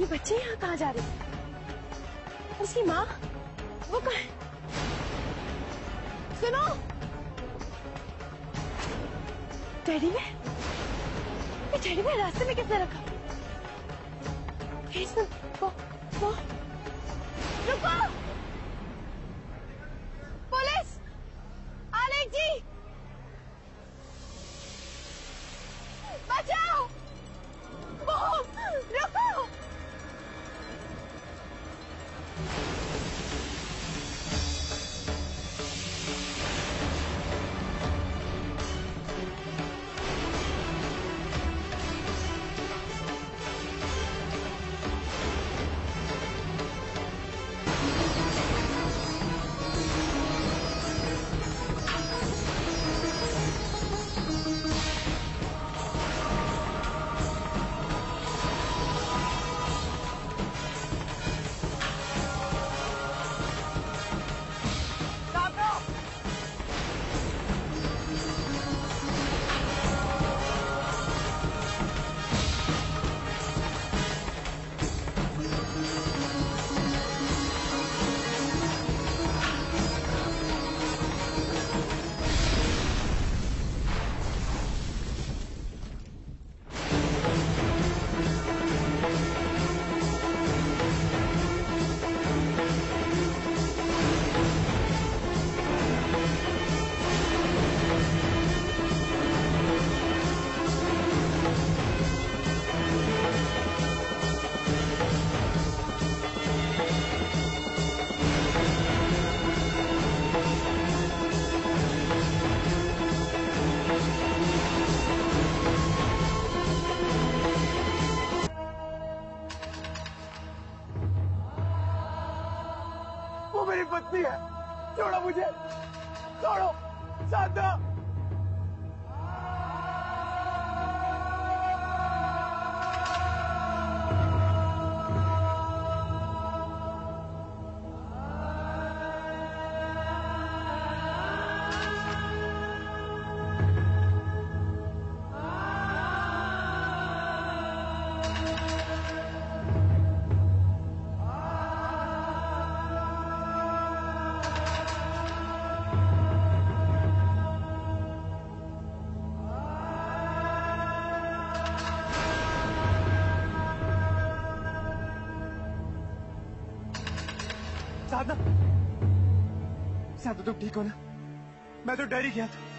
ये बच्चे यहाँ कहाँ जा रहे हैं? उसकी माँ? वो कहा है? सुनो! टेडी में ये टेडी में रास्ते में किसने रखा? वो वो, रुको! 厉害就是他父亲。赵荣山的 साधना साधना तुम ठीक हो ना? मैं तो डर ही गया था।